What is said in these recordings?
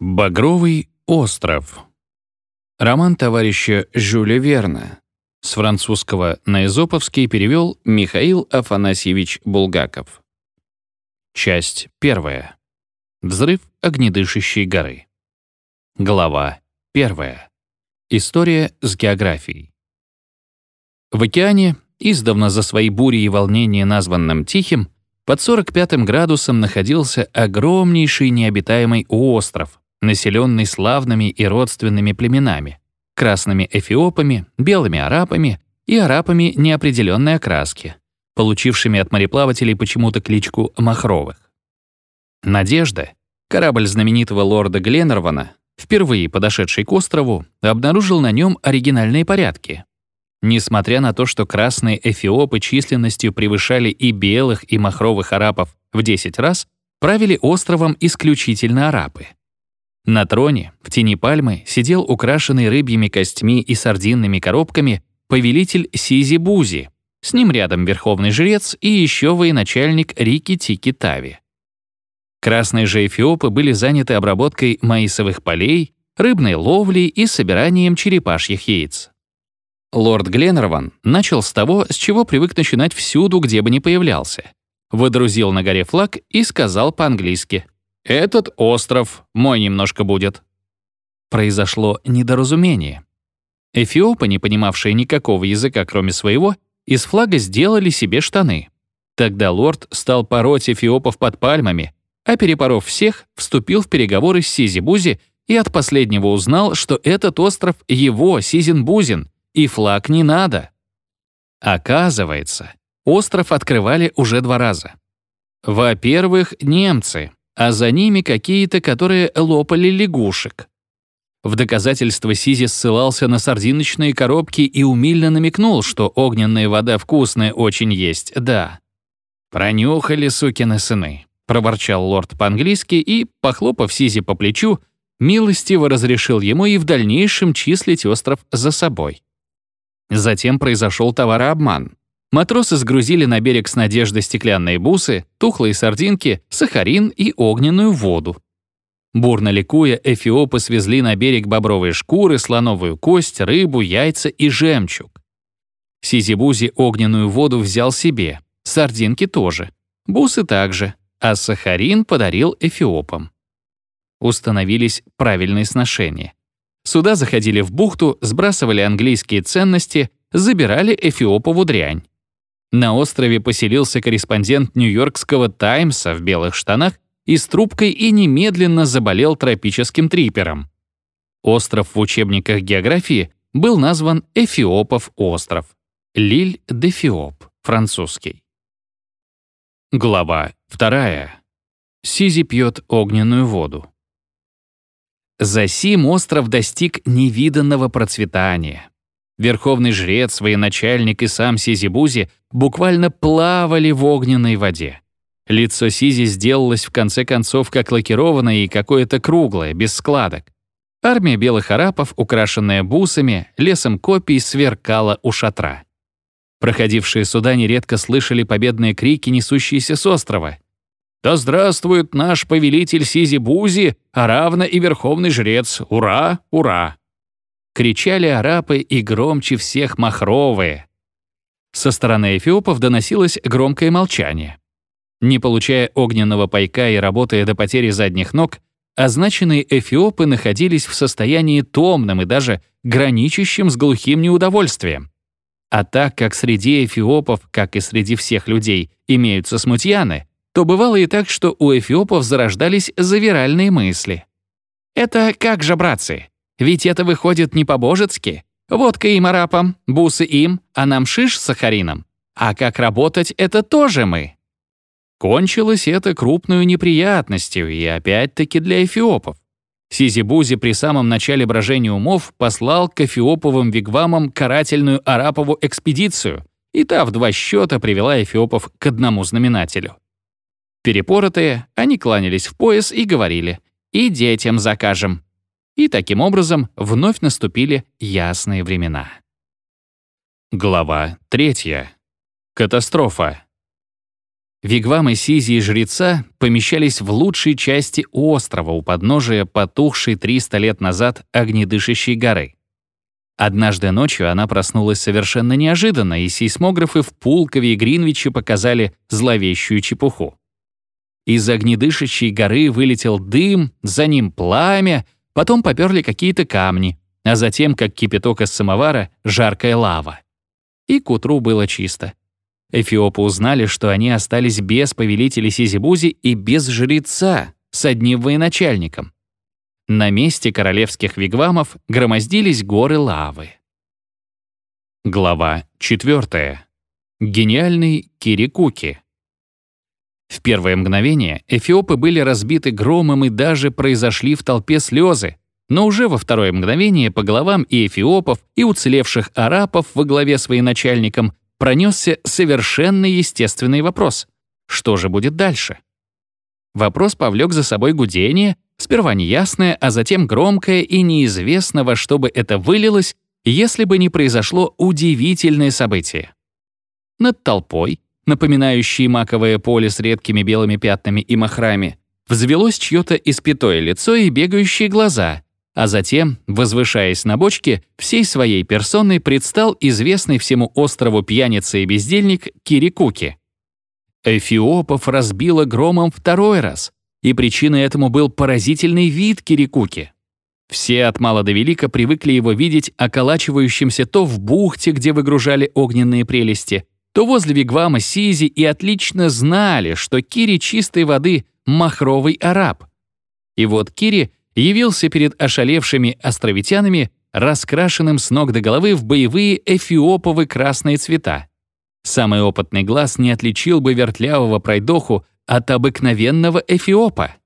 Багровый остров. Роман товарища Жюля Верна. С французского на эзоповский перевел Михаил Афанасьевич Булгаков. Часть первая. Взрыв огнедышащей горы. Глава первая. История с географией. В океане, издавна за свои бури и волнения названным Тихим, под 45 градусом находился огромнейший необитаемый остров, населенный славными и родственными племенами, красными эфиопами, белыми арабами и арабами неопределенной окраски, получившими от мореплавателей почему-то кличку Махровых. «Надежда», корабль знаменитого лорда Гленнервана, впервые подошедший к острову, обнаружил на нем оригинальные порядки. Несмотря на то, что красные эфиопы численностью превышали и белых, и махровых арабов в 10 раз, правили островом исключительно арабы. На троне, в тени пальмы, сидел украшенный рыбьими костьми и сардинными коробками повелитель Сизи-Бузи, с ним рядом верховный жрец и еще военачальник Рики Тики Тави. Красные же эфиопы были заняты обработкой маисовых полей, рыбной ловлей и собиранием черепашьих яиц. Лорд Гленнерван начал с того, с чего привык начинать всюду, где бы ни появлялся. Выдрузил на горе флаг и сказал по-английски — этот остров мой немножко будет. Произошло недоразумение. Эфиопы, не понимавшие никакого языка, кроме своего, из флага сделали себе штаны. Тогда лорд стал пороть эфиопов под пальмами, а перепоров всех, вступил в переговоры с Сизи-Бузи и от последнего узнал, что этот остров его, Сизин-Бузин, и флаг не надо. Оказывается, остров открывали уже два раза. Во-первых, немцы, а за ними какие-то, которые лопали лягушек. В доказательство Сизи ссылался на сардиночные коробки и умильно намекнул, что огненная вода вкусная очень есть, да. «Пронюхали, сукины сыны», — проворчал лорд по-английски и, похлопав Сизи по плечу, милостиво разрешил ему и в дальнейшем числить остров за собой. Затем произошел товарообман. Матросы сгрузили на берег с надеждой стеклянные бусы, тухлые сардинки, сахарин и огненную воду. Бурно ликуя, эфиопы свезли на берег бобровые шкуры, слоновую кость, рыбу, яйца и жемчуг. Сизибузи огненную воду взял себе, сардинки тоже, бусы также, а сахарин подарил эфиопам. Установились правильные сношения. Суда заходили в бухту, сбрасывали английские ценности, забирали эфиопову дрянь. На острове поселился корреспондент Нью-Йоркского «Таймса» в белых штанах и с трубкой и немедленно заболел тропическим трипером. Остров в учебниках географии был назван Эфиопов остров. Лиль-де-Фиоп, французский. Глава 2. Сизи пьет огненную воду. Засим остров достиг невиданного процветания. Верховный жрец, военачальник и сам Сизи-Бузи буквально плавали в огненной воде. Лицо Сизи сделалось в конце концов как лакированное и какое-то круглое, без складок. Армия белых арапов, украшенная бусами, лесом копий, сверкала у шатра. Проходившие суда нередко слышали победные крики, несущиеся с острова. «Да здравствует наш повелитель Сизи-Бузи, а равно и верховный жрец! Ура! Ура!» Кричали арапы и громче всех махровые. Со стороны эфиопов доносилось громкое молчание. Не получая огненного пайка и работая до потери задних ног, означенные эфиопы находились в состоянии томном и даже граничащем с глухим неудовольствием. А так как среди эфиопов, как и среди всех людей, имеются смутьяны, то бывало и так, что у эфиопов зарождались завиральные мысли. «Это как же, братцы? Ведь это выходит не по-божецки. Водка им арапам, бусы им, а нам шиш с сахарином. А как работать — это тоже мы. Кончилось это крупную неприятностью, и опять-таки для эфиопов. Сизибузи при самом начале брожения умов послал к эфиоповым вигвамам карательную арапову экспедицию, и та в два счета привела эфиопов к одному знаменателю. Перепоротые, они кланялись в пояс и говорили «И детям закажем». И таким образом вновь наступили ясные времена. Глава 3. Катастрофа. Вигвамы Сизи и жреца помещались в лучшей части острова у подножия потухшей 300 лет назад огнедышащей горы. Однажды ночью она проснулась совершенно неожиданно, и сейсмографы в Пулкове и Гринвиче показали зловещую чепуху. Из огнедышащей горы вылетел дым, за ним пламя, потом поперли какие-то камни, а затем, как кипяток из самовара, жаркая лава. И к утру было чисто. Эфиопы узнали, что они остались без повелителя Сизибузи и без жреца с одним военачальником. На месте королевских вигвамов громоздились горы лавы. Глава 4. Гениальный Кирикуки. В первое мгновение эфиопы были разбиты громом и даже произошли в толпе слезы, но уже во второе мгновение по головам и эфиопов, и уцелевших арапов во главе с военачальником пронесся совершенно естественный вопрос. Что же будет дальше? Вопрос повлек за собой гудение, сперва неясное, а затем громкое и неизвестно, во что бы это вылилось, если бы не произошло удивительное событие. Над толпой, напоминающей маковое поле с редкими белыми пятнами и махрами, взвелось чье-то испятое лицо и бегающие глаза, а затем, возвышаясь на бочке, всей своей персоной предстал известный всему острову пьяница и бездельник Кирикуки. Эфиопов разбило громом второй раз, и причиной этому был поразительный вид Кирикуки. Все от мала до велика привыкли его видеть околачивающимся то в бухте, где выгружали огненные прелести, то возле вигвама Сизи и отлично знали, что Кири чистой воды — махровый араб. И вот Кири явился перед ошалевшими островитянами, раскрашенным с ног до головы в боевые эфиоповы красные цвета. Самый опытный глаз не отличил бы вертлявого пройдоху от обыкновенного эфиопа.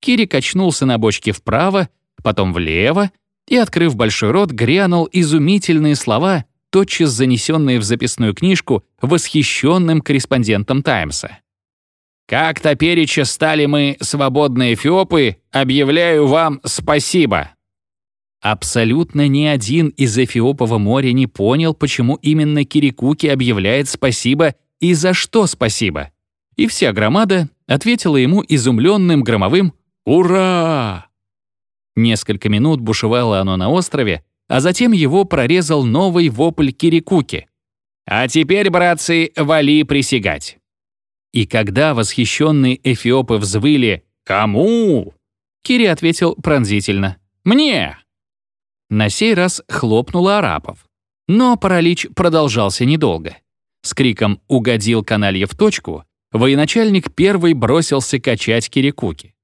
Кири качнулся на бочке вправо, потом влево и, открыв большой рот, грянул изумительные слова, тотчас занесенные в записную книжку восхищенным корреспондентом «Таймса». «Как топереча стали мы, свободные эфиопы, объявляю вам спасибо!» Абсолютно ни один из Эфиопова моря не понял, почему именно Кирикуки объявляет спасибо и за что спасибо. И вся громада ответила ему изумленным громовым «Ура!». Несколько минут бушевало оно на острове, а затем его прорезал новый вопль Кирикуки. «А теперь, братцы, вали присягать!» И когда восхищенные эфиопы взвыли «Кому?», Кири ответил пронзительно «Мне!». На сей раз хлопнуло арапов. Но паралич продолжался недолго. С криком «Угодил каналье в точку!» военачальник первый бросился качать кирикуки.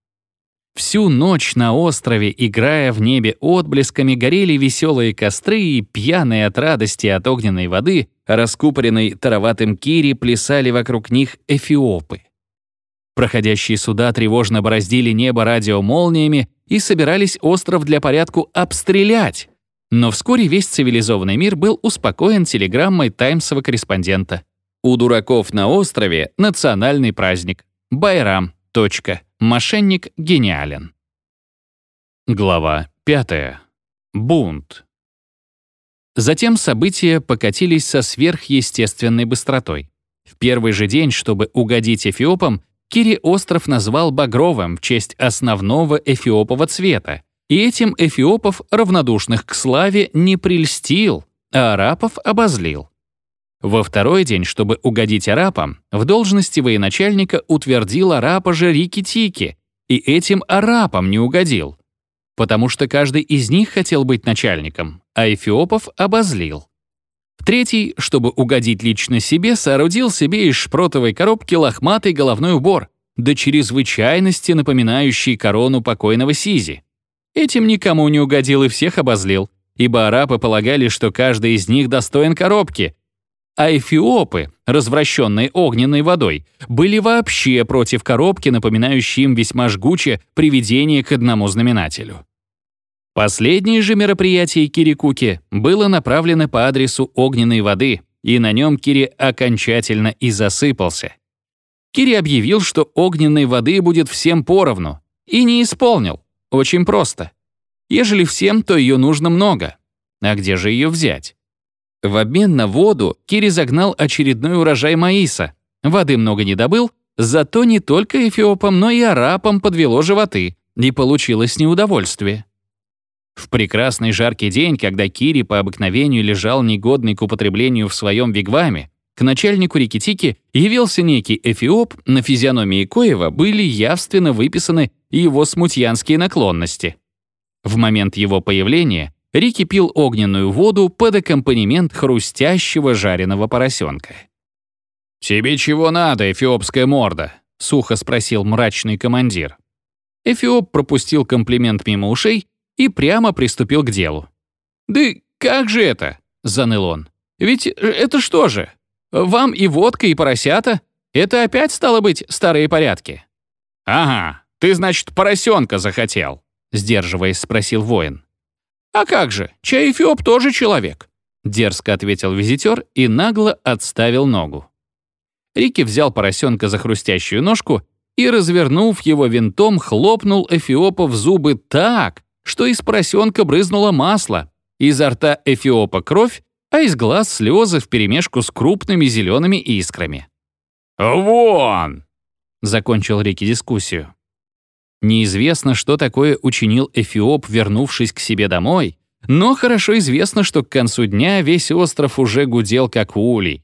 Всю ночь на острове, играя в небе отблесками, горели веселые костры и пьяные от радости от огненной воды, раскупоренной тароватым кири, плясали вокруг них эфиопы. Проходящие суда тревожно бороздили небо радиомолниями и собирались остров для порядку обстрелять. Но вскоре весь цивилизованный мир был успокоен телеграммой таймсового корреспондента. У дураков на острове национальный праздник. Байрам. Точка. Мошенник гениален. Глава 5. Бунт. Затем события покатились со сверхъестественной быстротой. В первый же день, чтобы угодить эфиопам, Кири остров назвал багровым в честь основного эфиопового цвета, и этим эфиопов, равнодушных к славе, не прельстил, а арапов обозлил. Во второй день, чтобы угодить арапам, в должности военачальника утвердил арапа же Рики-Тики, и этим арапам не угодил, потому что каждый из них хотел быть начальником, а эфиопов обозлил. В третий, чтобы угодить лично себе, соорудил себе из шпротовой коробки лохматый головной убор, до чрезвычайности напоминающий корону покойного Сизи. Этим никому не угодил и всех обозлил, ибо арабы полагали, что каждый из них достоин коробки, а эфиопы, развращенные огненной водой, были вообще против коробки, напоминающей им весьма жгуче приведение к одному знаменателю. Последнее же мероприятие Кирикуки было направлено по адресу огненной воды, и на нем Кири окончательно и засыпался. Кири объявил, что огненной воды будет всем поровну, и не исполнил. Очень просто. Ежели всем, то ее нужно много. А где же ее взять? В обмен на воду Кири загнал очередной урожай маиса, воды много не добыл, зато не только эфиопам, но и арапам подвело животы, и получилось неудовольствие. В прекрасный жаркий день, когда Кири по обыкновению лежал негодный к употреблению в своем вигваме, к начальнику Рикитики явился некий эфиоп, на физиономии Коева были явственно выписаны его смутьянские наклонности. В момент его появления Рики пил огненную воду под аккомпанемент хрустящего жареного поросенка. «Тебе чего надо, эфиопская морда?» — сухо спросил мрачный командир. Эфиоп пропустил комплимент мимо ушей и прямо приступил к делу. «Да как же это?» — заныл он. «Ведь это что же? Вам и водка, и поросята? Это опять стало быть старые порядки?» «Ага, ты, значит, поросенка захотел?» — сдерживаясь, спросил воин. «А как же, чай Эфиоп тоже человек», — дерзко ответил визитер и нагло отставил ногу. Рики взял поросенка за хрустящую ножку и, развернув его винтом, хлопнул Эфиопа в зубы так, что из поросенка брызнуло масло, изо рта Эфиопа кровь, а из глаз слезы вперемешку с крупными зелеными искрами. «Вон!» — закончил Рики дискуссию. Неизвестно, что такое учинил Эфиоп, вернувшись к себе домой, но хорошо известно, что к концу дня весь остров уже гудел как улей.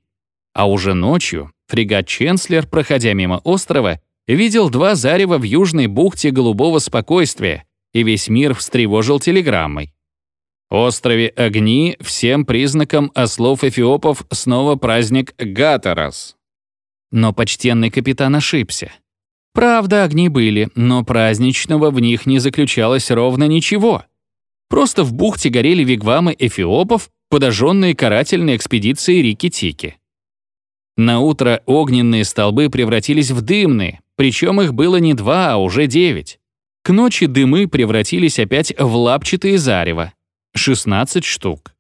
А уже ночью фрегат «Ченслер», проходя мимо острова, видел два зарева в южной бухте голубого спокойствия, и весь мир встревожил телеграммой. Острове Огни всем признакам ослов эфиопов снова праздник Гатарас. Но почтенный капитан ошибся. Правда, огни были, но праздничного в них не заключалось ровно ничего. Просто в бухте горели вигвамы эфиопов, подожженные карательной экспедицией Рики-Тики. На утро огненные столбы превратились в дымные, причем их было не два, а уже девять. К ночи дымы превратились опять в лапчатые зарево. 16 штук.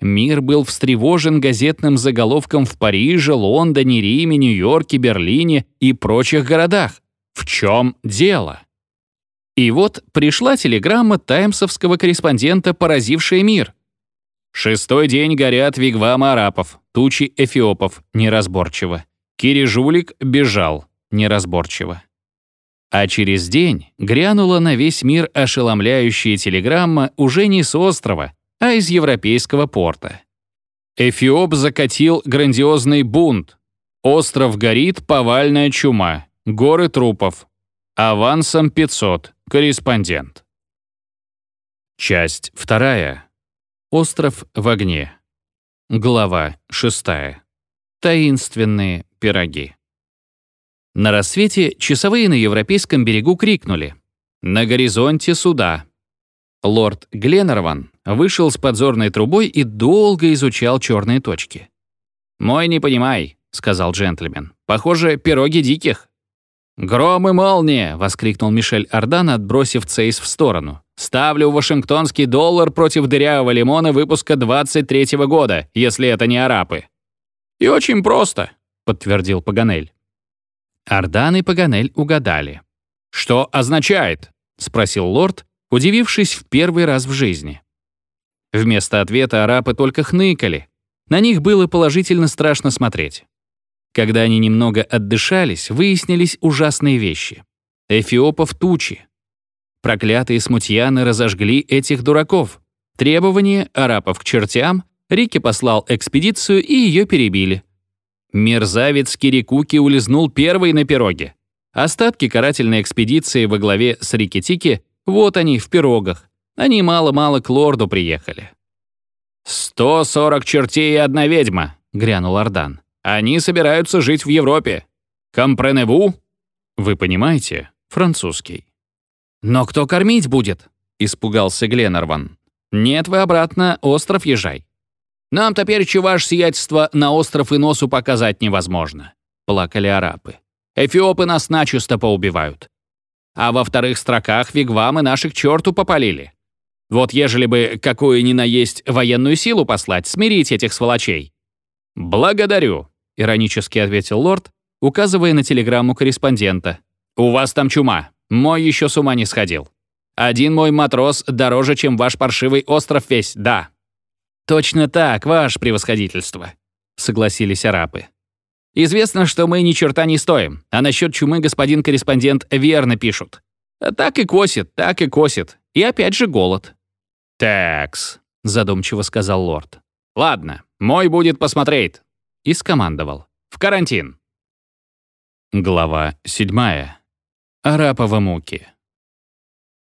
Мир был встревожен газетным заголовком в Париже, Лондоне, Риме, Нью-Йорке, Берлине и прочих городах. В чем дело? И вот пришла телеграмма таймсовского корреспондента, поразившая мир. Шестой день горят вигвамы арапов, тучи эфиопов, неразборчиво. Кири Жулик бежал, неразборчиво. А через день грянула на весь мир ошеломляющая телеграмма уже не с острова, а из европейского порта. Эфиоп закатил грандиозный бунт. Остров горит, повальная чума, горы трупов. Авансом 500. Корреспондент. Часть вторая. Остров в огне. Глава шестая. Таинственные пироги. На рассвете часовые на европейском берегу крикнули «На горизонте суда!». Лорд Гленнерван вышел с подзорной трубой и долго изучал черные точки. «Мой не понимай», — сказал джентльмен. «Похоже, пироги диких». «Гром и молния!» — воскликнул Мишель Ардан, отбросив Цейс в сторону. «Ставлю вашингтонский доллар против дырявого лимона выпуска 23-го года, если это не арапы». «И очень просто», — подтвердил Паганель. Ардан и Паганель угадали. «Что означает?» — спросил лорд, удивившись в первый раз в жизни. Вместо ответа арапы только хныкали. На них было положительно страшно смотреть. Когда они немного отдышались, выяснились ужасные вещи. Эфиопов тучи. Проклятые смутьяны разожгли этих дураков. Требование арапов к чертям, Рики послал экспедицию и ее перебили. Мерзавец Кирикуки улизнул первый на пироге. Остатки карательной экспедиции во главе с Рикитики, вот они, в пирогах. Они мало-мало к лорду приехали. «Сто сорок чертей и одна ведьма», — грянул Ардан. «Они собираются жить в Европе. Компреневу?» «Вы понимаете, французский». «Но кто кормить будет?» — испугался Гленнерван. «Нет, вы обратно, остров езжай. Нам теперь, ваше сиятельство, на остров и носу показать невозможно», — плакали арапы. «Эфиопы нас начисто поубивают. А во вторых строках вигвамы наших черту попалили. Вот ежели бы какую ни наесть военную силу послать, смирить этих сволочей». «Благодарю», — иронически ответил лорд, указывая на телеграмму корреспондента. «У вас там чума. Мой еще с ума не сходил. Один мой матрос дороже, чем ваш паршивый остров весь, да». «Точно так, ваше превосходительство», — согласились арапы. Известно, что мы ни черта не стоим, а насчет чумы господин корреспондент верно пишут. Так и косит, так и косит. И опять же голод. «Такс», — задумчиво сказал лорд. «Ладно, мой будет посмотреть». И скомандовал. «В карантин». Глава седьмая. Арапова муки.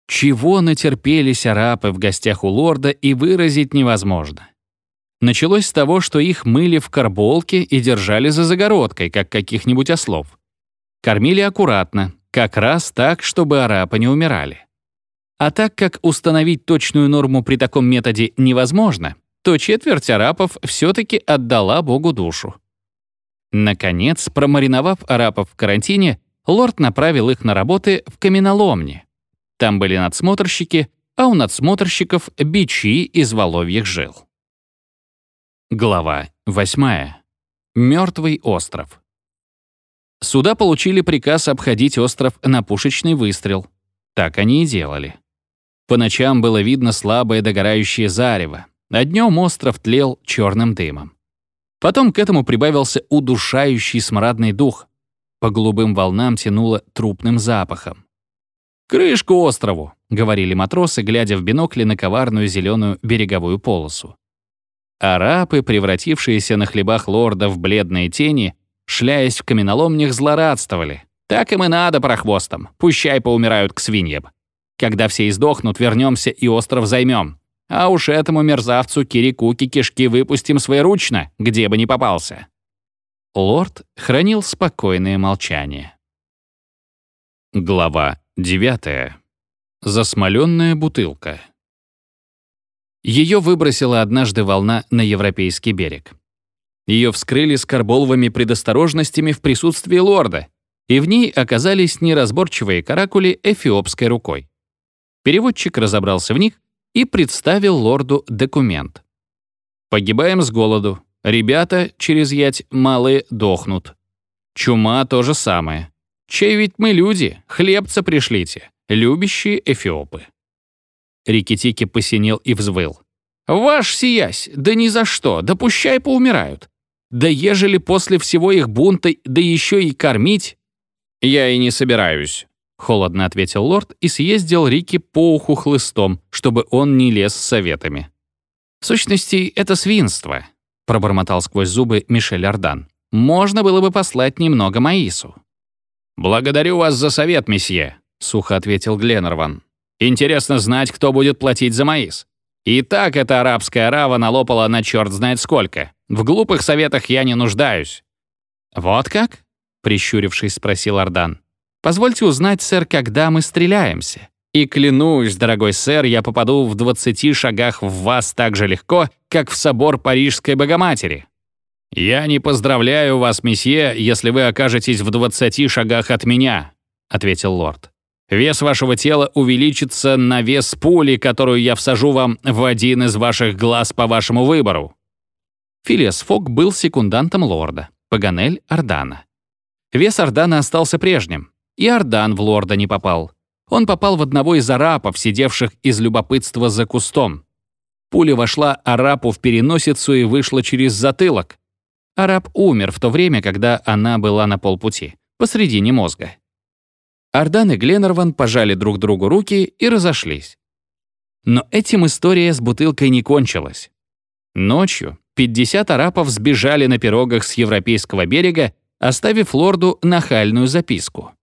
Чего натерпелись арапы в гостях у лорда и выразить невозможно. Началось с того, что их мыли в карболке и держали за загородкой, как каких-нибудь ослов. Кормили аккуратно, как раз так, чтобы арапы не умирали. А так как установить точную норму при таком методе невозможно, то четверть арапов все-таки отдала Богу душу. Наконец, промариновав арапов в карантине, лорд направил их на работы в каменоломне. Там были надсмотрщики, а у надсмотрщиков — бичи из воловьих жил. Глава 8. Мертвый остров. Суда получили приказ обходить остров на пушечный выстрел. Так они и делали. По ночам было видно слабое догорающее зарево, а днем остров тлел черным дымом. Потом к этому прибавился удушающий смрадный дух. По голубым волнам тянуло трупным запахом. «Крышку острову», — говорили матросы, глядя в бинокли на коварную зеленую береговую полосу. Арапы, превратившиеся на хлебах лорда в бледные тени, шляясь в каменоломнях, злорадствовали. Так им и надо прохвостам, пущай поумирают к свиньям. Когда все издохнут, вернемся и остров займем. А уж этому мерзавцу Кирикуки кишки выпустим своеручно, где бы ни попался. Лорд хранил спокойное молчание. Глава девятая. Засмоленная бутылка. Ее выбросила однажды волна на европейский берег. Ее вскрыли с карболовыми предосторожностями в присутствии лорда, и в ней оказались неразборчивые каракули эфиопской рукой. Переводчик разобрался в них и представил лорду документ. «Погибаем с голоду. Ребята через ять малые дохнут. Чума — то же самое. Чей ведь мы люди, хлебца пришлите, любящие эфиопы». Рикетики посинел и взвыл. «Ваш сиясь, да ни за что, да пущай поумирают. Да ежели после всего их бунта, да еще и кормить...» «Я и не собираюсь», — холодно ответил лорд и съездил Рики по уху хлыстом, чтобы он не лез с советами. «В сущности, это свинство», — пробормотал сквозь зубы Мишель Ардан. «Можно было бы послать немного Маису». «Благодарю вас за совет, месье», — сухо ответил Гленнерван. Интересно знать, кто будет платить за маис. И так эта арабская арава налопала на черт знает сколько. В глупых советах я не нуждаюсь». «Вот как?» — прищурившись, спросил Ардан. «Позвольте узнать, сэр, когда мы стреляемся. И клянусь, дорогой сэр, я попаду в 20 шагах в вас так же легко, как в собор Парижской Богоматери». «Я не поздравляю вас, месье, если вы окажетесь в 20 шагах от меня», — ответил лорд. Вес вашего тела увеличится на вес пули, которую я всажу вам в один из ваших глаз по вашему выбору». Филеас Фогг был секундантом лорда, Паганель — Ардана. Вес Ардана остался прежним, и Ардан в лорда не попал. Он попал в одного из арапов, сидевших из любопытства за кустом. Пуля вошла арапу в переносицу и вышла через затылок. Арап умер в то время, когда она была на полпути, посредине мозга. Ардан и Гленарван пожали друг другу руки и разошлись. Но этим история с бутылкой не кончилась. Ночью 50 арапов сбежали на пирогах с европейского берега, оставив лорду нахальную записку.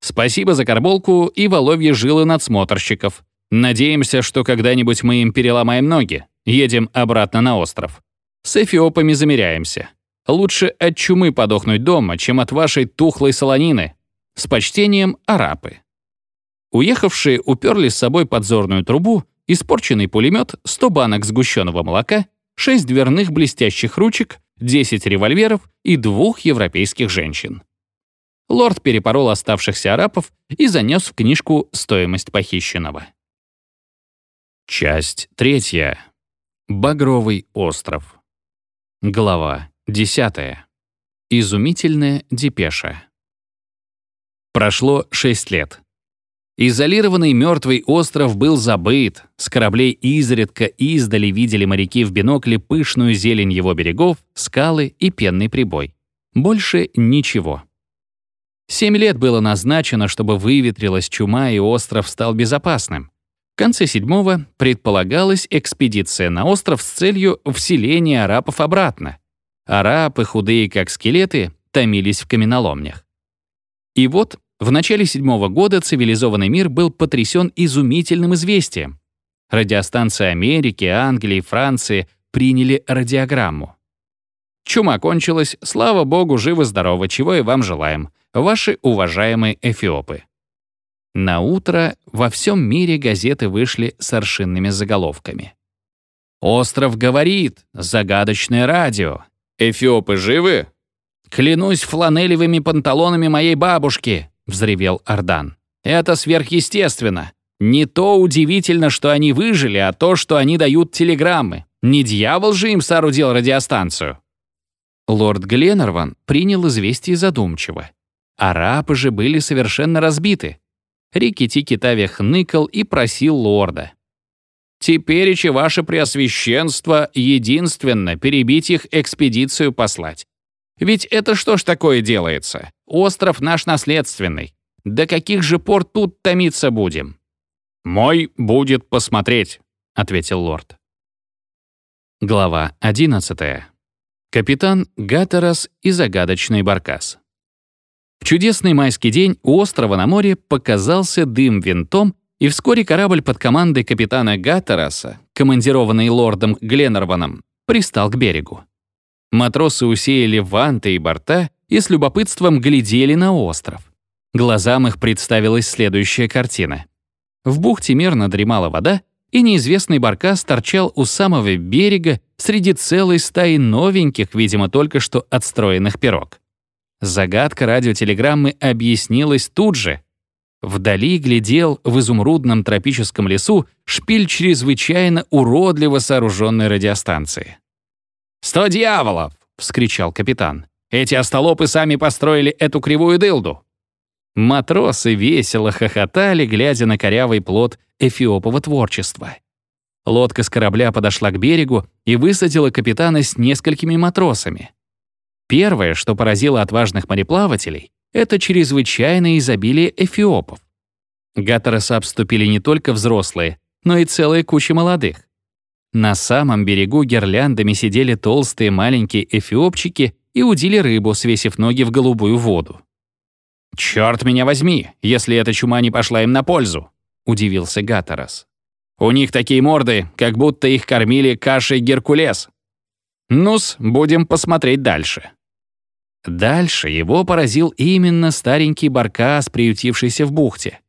«Спасибо за карболку и воловье жилы надсмотрщиков. Надеемся, что когда-нибудь мы им переломаем ноги. Едем обратно на остров. С эфиопами замеряемся. Лучше от чумы подохнуть дома, чем от вашей тухлой солонины, с почтением, арапы. Уехавшие уперли с собой подзорную трубу, испорченный пулемет, 100 банок сгущенного молока, 6 дверных блестящих ручек, 10 револьверов и двух европейских женщин. Лорд перепорол оставшихся арапов и занес в книжку стоимость похищенного. Часть третья. Багровый остров. Глава десятая. Изумительная депеша. Прошло шесть лет. Изолированный мертвый остров был забыт, с кораблей изредка издали видели моряки в бинокле пышную зелень его берегов, скалы и пенный прибой. Больше ничего. Семь лет было назначено, чтобы выветрилась чума и остров стал безопасным. В конце седьмого предполагалась экспедиция на остров с целью вселения арапов обратно. Арапы, худые как скелеты, томились в каменоломнях. И вот в начале седьмого года цивилизованный мир был потрясен изумительным известием. Радиостанции Америки, Англии, Франции приняли радиограмму. Чума кончилась, слава богу, живы-здоровы, чего и вам желаем. Ваши уважаемые эфиопы. На утро во всем мире газеты вышли с аршинными заголовками. «Остров говорит! Загадочное радио! Эфиопы живы? Клянусь фланелевыми панталонами моей бабушки!» — взревел Ардан. «Это сверхъестественно. Не то удивительно, что они выжили, а то, что они дают телеграммы. Не дьявол же им соорудил радиостанцию». Лорд Гленнерван принял известие задумчиво. Арабы же были совершенно разбиты. Рикки-Тики Тави хныкал и просил лорда. «Тепереча ваше преосвященство единственно перебить их экспедицию послать. Ведь это что ж такое делается? Остров наш наследственный. До каких же пор тут томиться будем?» «Мой будет посмотреть», — ответил лорд. Глава 11. Капитан Гатерас и загадочный баркас. В чудесный майский день у острова на море показался дым винтом, и вскоре корабль под командой капитана Гаттераса, командированный лордом Гленнерваном, пристал к берегу. Матросы усеяли ванты и борта и с любопытством глядели на остров. Глазам их представилась следующая картина. В бухте мирно дремала вода, и неизвестный баркас торчал у самого берега среди целой стаи новеньких, видимо, только что отстроенных пирог. Загадка радиотелеграммы объяснилась тут же. Вдали глядел в изумрудном тропическом лесу шпиль чрезвычайно уродливо сооруженной радиостанции. «Сто дьяволов!» — вскричал капитан. «Эти остолопы сами построили эту кривую дылду!» Матросы весело хохотали, глядя на корявый плод эфиопова творчества. Лодка с корабля подошла к берегу и высадила капитана с несколькими матросами. Первое, что поразило отважных мореплавателей, это чрезвычайное изобилие эфиопов. Гаттереса обступили не только взрослые, но и целая куча молодых. На самом берегу гирляндами сидели толстые маленькие эфиопчики и удили рыбу, свесив ноги в голубую воду. «Чёрт меня возьми, если эта чума не пошла им на пользу!» — удивился Гаттерас. «У них такие морды, как будто их кормили кашей Геркулес. Ну-с, будем посмотреть дальше». Дальше его поразил именно старенький баркас, приютившийся в бухте.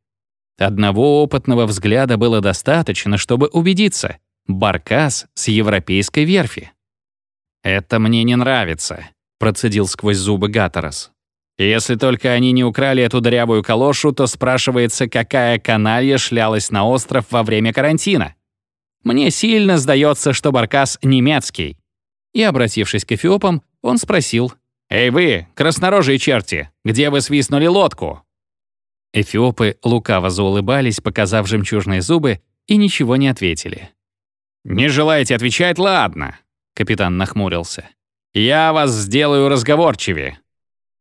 Одного опытного взгляда было достаточно, чтобы убедиться — баркас с европейской верфи. «Это мне не нравится», — процедил сквозь зубы Гаторос. «Если только они не украли эту дырявую калошу, то спрашивается, какая каналья шлялась на остров во время карантина. Мне сильно сдается, что баркас немецкий». И, обратившись к эфиопам, он спросил, «Эй вы, краснорожие черти, где вы свистнули лодку?» Эфиопы лукаво заулыбались, показав жемчужные зубы, и ничего не ответили. «Не желаете отвечать? Ладно», — капитан нахмурился. «Я вас сделаю разговорчивее».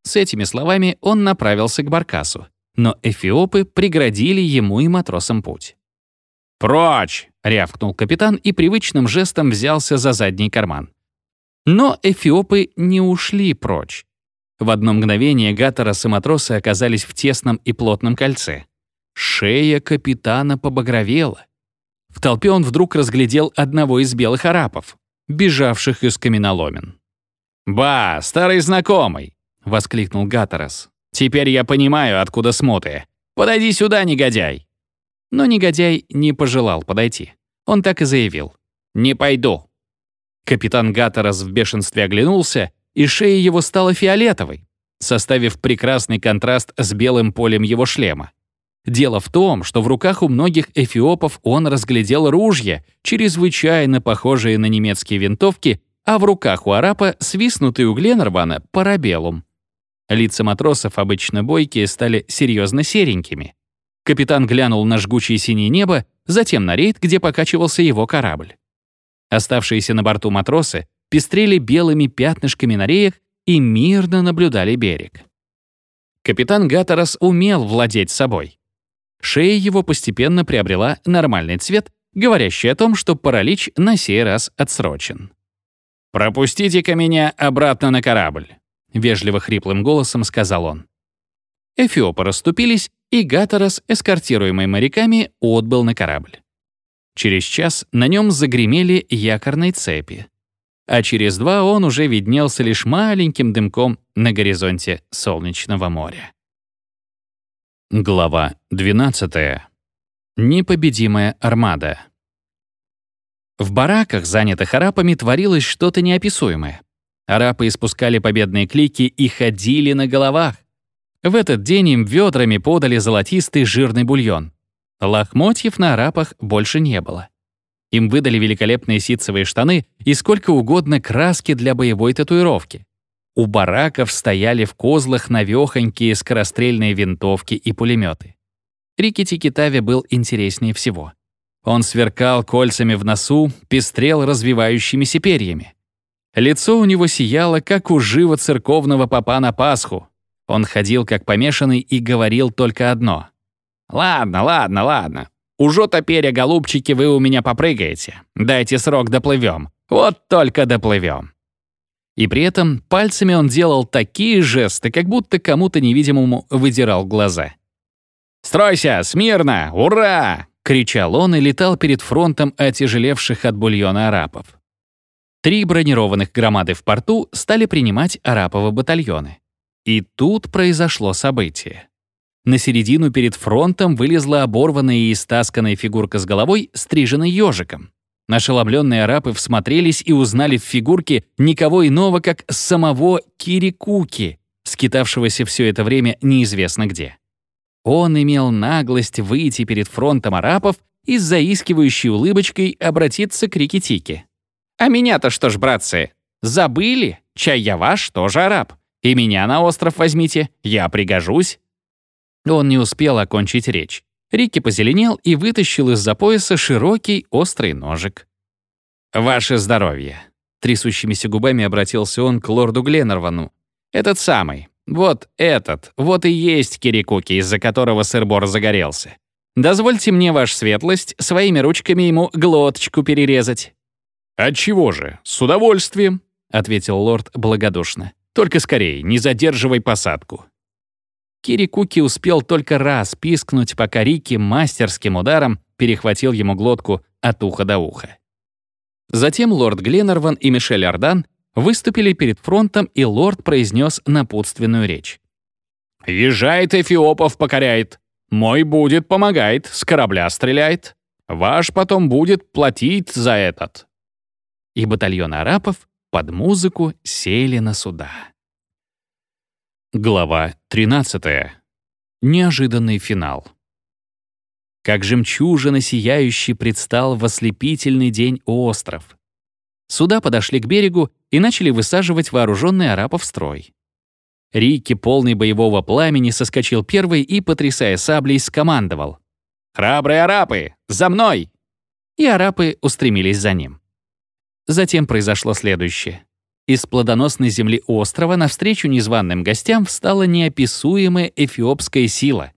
С этими словами он направился к баркасу, но эфиопы преградили ему и матросам путь. «Прочь!» — рявкнул капитан и привычным жестом взялся за задний карман. Но эфиопы не ушли прочь. В одно мгновение Гаттерас и матросы оказались в тесном и плотном кольце. Шея капитана побагровела. В толпе он вдруг разглядел одного из белых арапов, бежавших из каменоломен. «Ба, старый знакомый!» — воскликнул Гаттерас. «Теперь я понимаю, откуда смоты. Подойди сюда, негодяй!» Но негодяй не пожелал подойти. Он так и заявил. «Не пойду». Капитан Гаттерас в бешенстве оглянулся, и шея его стала фиолетовой, составив прекрасный контраст с белым полем его шлема. Дело в том, что в руках у многих эфиопов он разглядел ружья, чрезвычайно похожие на немецкие винтовки, а в руках у арапа свистнутый у Гленнервана парабеллум. Лица матросов, обычно бойкие, стали серьезно серенькими. Капитан глянул на жгучее синее небо, затем на рейд, где покачивался его корабль. Оставшиеся на борту матросы пестрели белыми пятнышками на реях и мирно наблюдали берег. Капитан Гатарас умел владеть собой. Шея его постепенно приобрела нормальный цвет, говорящий о том, что паралич на сей раз отсрочен. «Пропустите-ка меня обратно на корабль», — вежливо хриплым голосом сказал он. Эфиопы расступились, и Гатарас, эскортируемый моряками, отбыл на корабль. Через час на нем загремели якорные цепи. А через два он уже виднелся лишь маленьким дымком на горизонте солнечного моря. Глава 12. Непобедимая армада. В бараках, занятых арапами, творилось что-то неописуемое. Арапы испускали победные клики и ходили на головах. В этот день им ведрами подали золотистый жирный бульон. Лохмотьев на арапах больше не было. Им выдали великолепные ситцевые штаны и сколько угодно краски для боевой татуировки. У бараков стояли в козлах навёхонькие скорострельные винтовки и пулеметы. Рики Тикитави был интереснее всего. Он сверкал кольцами в носу, пестрел развивающимися перьями. Лицо у него сияло, как у живо церковного попа на Пасху. Он ходил как помешанный и говорил только одно. «Ладно, ладно, ладно. Ужо-то перья, голубчики, вы у меня попрыгаете. Дайте срок, доплывем. Вот только доплывем». И при этом пальцами он делал такие жесты, как будто кому-то невидимому выдирал глаза. «Стройся! Смирно! Ура!» — кричал он и летал перед фронтом отяжелевших от бульона арапов. Три бронированных громады в порту стали принимать араповы батальоны. И тут произошло событие. На середину перед фронтом вылезла оборванная и истасканная фигурка с головой, стриженной ежиком. Ошеломленные арапы всмотрелись и узнали в фигурке никого иного, как самого Кирикуки, скитавшегося все это время неизвестно где. Он имел наглость выйти перед фронтом арапов и с заискивающей улыбочкой обратиться к Рикитике. «А меня-то что ж, братцы, забыли? Чай я ваш, тоже араб. И меня на остров возьмите, я пригожусь». Он не успел окончить речь. Рикки позеленел и вытащил из-за пояса широкий острый ножик. «Ваше здоровье!» Трясущимися губами обратился он к лорду Гленнервану. «Этот самый. Вот этот. Вот и есть Кирикуки, из-за которого сыр-бор загорелся. Дозвольте мне, ваша светлость, своими ручками ему глоточку перерезать». «Отчего же? С удовольствием», — ответил лорд благодушно. «Только скорее, не задерживай посадку». Кирикуки успел только раз пискнуть, пока Рики мастерским ударом перехватил ему глотку от уха до уха. Затем лорд Гленнерван и Мишель Ардан выступили перед фронтом, и лорд произнес напутственную речь. «Езжает Эфиопов покоряет. Мой будет помогает, с корабля стреляет. Ваш потом будет платить за этот и батальон арапов под музыку сели на суда. Глава 13. Неожиданный финал. Как жемчужина сияющий предстал в ослепительный день остров. Суда подошли к берегу и начали высаживать вооруженный арапов строй. Рикки, полный боевого пламени, соскочил первый и, потрясая саблей, скомандовал. «Храбрые арапы! За мной!» И арапы устремились за ним. Затем произошло следующее. Из плодоносной земли острова навстречу незваным гостям встала неописуемая эфиопская сила.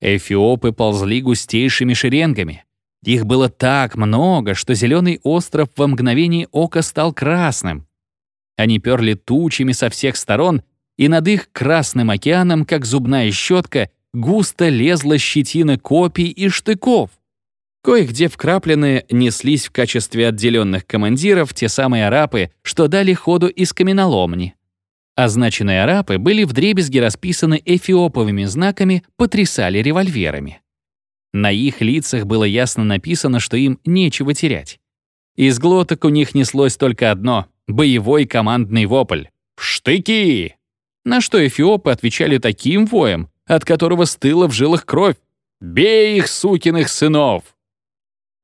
Эфиопы ползли густейшими шеренгами. Их было так много, что зеленый остров во мгновение ока стал красным. Они перли тучами со всех сторон, и над их красным океаном, как зубная щетка, густо лезла щетина копий и штыков. Кое-где вкрапленные неслись в качестве отделенных командиров те самые арапы, что дали ходу из каменоломни. Означенные арапы были вдребезги расписаны эфиоповыми знаками, потрясали револьверами. На их лицах было ясно написано, что им нечего терять. Из глоток у них неслось только одно — боевой командный вопль. «Штыки!» На что эфиопы отвечали таким воем, от которого стыла в жилах кровь. «Бей их, сукиных сынов!»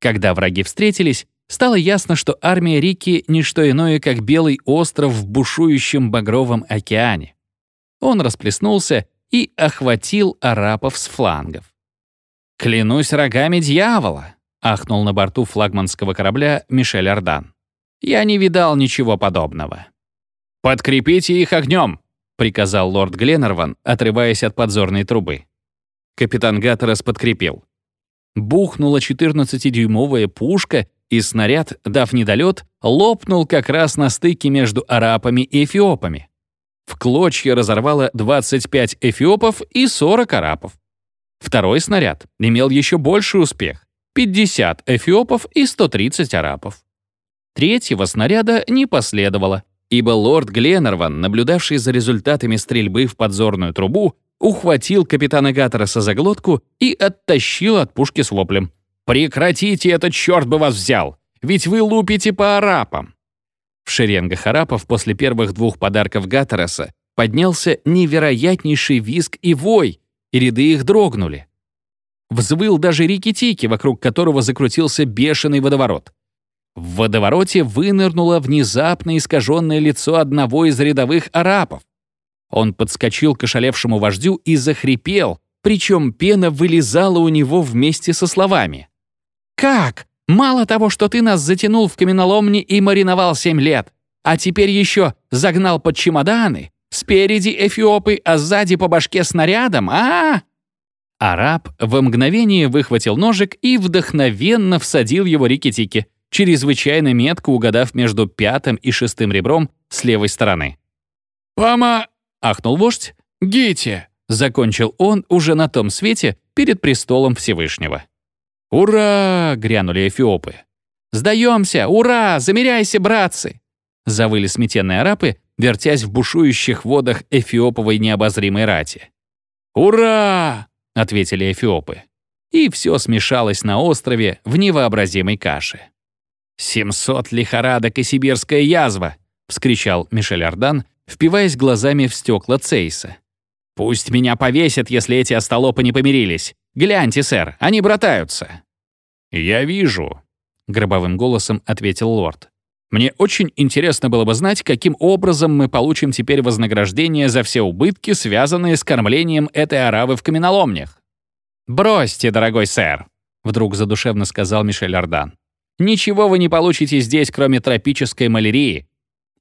Когда враги встретились, стало ясно, что армия Рики — не что иное, как белый остров в бушующем багровом океане. Он расплеснулся и охватил арапов с флангов. «Клянусь рогами дьявола!» — ахнул на борту флагманского корабля Мишель Ардан. «Я не видал ничего подобного». «Подкрепите их огнем!» — приказал лорд Гленнерван, отрываясь от подзорной трубы. Капитан Гаттерас подкрепил. Бухнула 14-дюймовая пушка, и снаряд, дав недолет, лопнул как раз на стыке между арапами и эфиопами. В клочья разорвало 25 эфиопов и 40 арапов. Второй снаряд имел еще больший успех — 50 эфиопов и 130 арапов. Третьего снаряда не последовало, ибо лорд Гленнерван, наблюдавший за результатами стрельбы в подзорную трубу, ухватил капитана Гаттераса за глотку и оттащил от пушки с воплем. «Прекратите это, черт бы вас взял! Ведь вы лупите по арапам!» В шеренгах арапов после первых двух подарков Гаттераса поднялся невероятнейший визг и вой, и ряды их дрогнули. Взвыл даже Рикки-Тики, вокруг которого закрутился бешеный водоворот. В водовороте вынырнуло внезапно искаженное лицо одного из рядовых арапов. Он подскочил к ошалевшему вождю и захрипел, причем пена вылезала у него вместе со словами. «Как? Мало того, что ты нас затянул в каменоломни и мариновал семь лет, а теперь еще загнал под чемоданы, спереди эфиопы, а сзади по башке снарядом, а, -а, -а Араб в мгновение выхватил ножик и вдохновенно всадил его Рикки-Тики чрезвычайно метко угадав между пятым и шестым ребром с левой стороны. «Пома!» — ахнул вождь. «Гите!» — закончил он уже на том свете перед престолом Всевышнего. «Ура!» — грянули эфиопы. «Сдаемся! Ура! Замеряйся, братцы!» Завыли сметенные арапы, вертясь в бушующих водах эфиоповой необозримой рати. «Ура!» — ответили эфиопы. И все смешалось на острове в невообразимой каше. «Семьсот лихорадок и сибирская язва!» — вскричал Мишель Ардан, впиваясь глазами в стекла Цейса. «Пусть меня повесят, если эти остолопы не помирились. Гляньте, сэр, они братаются». «Я вижу», — гробовым голосом ответил лорд. «Мне очень интересно было бы знать, каким образом мы получим теперь вознаграждение за все убытки, связанные с кормлением этой аравы в каменоломнях». «Бросьте, дорогой сэр», — вдруг задушевно сказал Мишель Ардан. Ничего вы не получите здесь, кроме тропической малярии.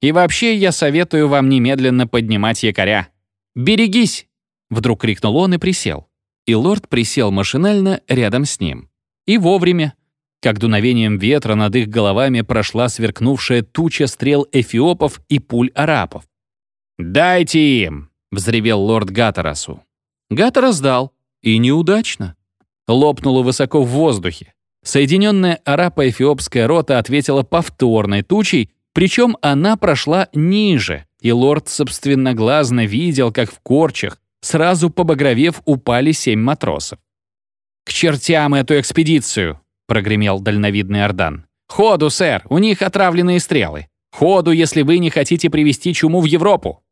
И вообще я советую вам немедленно поднимать якоря. Берегись!» Вдруг крикнул он и присел. И лорд присел машинально рядом с ним. И вовремя, как дуновением ветра над их головами прошла сверкнувшая туча стрел эфиопов и пуль арапов. «Дайте им!» — взревел лорд Гатарасу. Гатарас дал. И неудачно. Лопнуло высоко в воздухе. Соединенная арабо-эфиопская рота ответила повторной тучей, причем она прошла ниже, и лорд собственноглазно видел, как в корчах, сразу побагровев, упали семь матросов. «К чертям эту экспедицию!» — прогремел дальновидный Ордан. «Ходу, сэр, у них отравленные стрелы. Ходу, если вы не хотите привести чуму в Европу».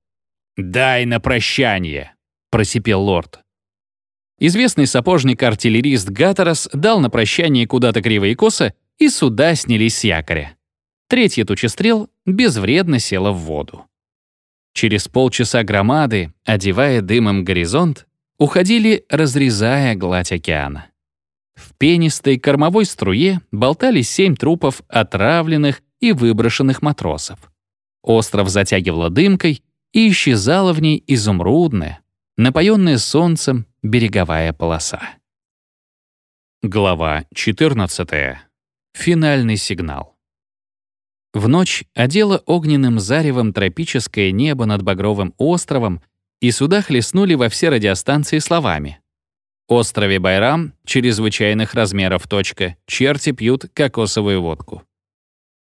«Дай на прощание!» — просипел лорд. Известный сапожник-артиллерист Гаттерас дал на прощание куда-то криво и косо, и суда снялись с якоря. Третья туча стрел безвредно села в воду. Через полчаса громады, одевая дымом горизонт, уходили, разрезая гладь океана. В пенистой кормовой струе болтались семь трупов отравленных и выброшенных матросов. Остров затягивало дымкой, и исчезала в ней изумрудная, напоенная солнцем береговая полоса. Глава 14. Финальный сигнал. В ночь одело огненным заревом тропическое небо над Багровым островом, и сюда хлестнули во все радиостанции словами. «Острове Байрам, чрезвычайных размеров точка, черти пьют кокосовую водку».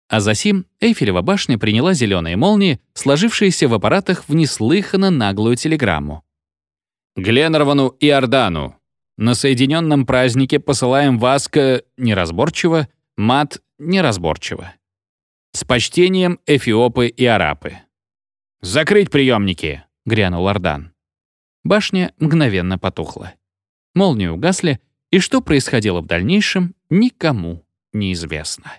А засим Эйфелева башня приняла зеленые молнии, сложившиеся в аппаратах в неслыханно наглую телеграмму. Гленнервану и Ордану. На соединенном празднике посылаем вас к неразборчиво, мат неразборчиво. С почтением эфиопы и арапы. «Закрыть приемники!» — грянул Ордан. Башня мгновенно потухла. Молнии угасли, и что происходило в дальнейшем, никому не известно.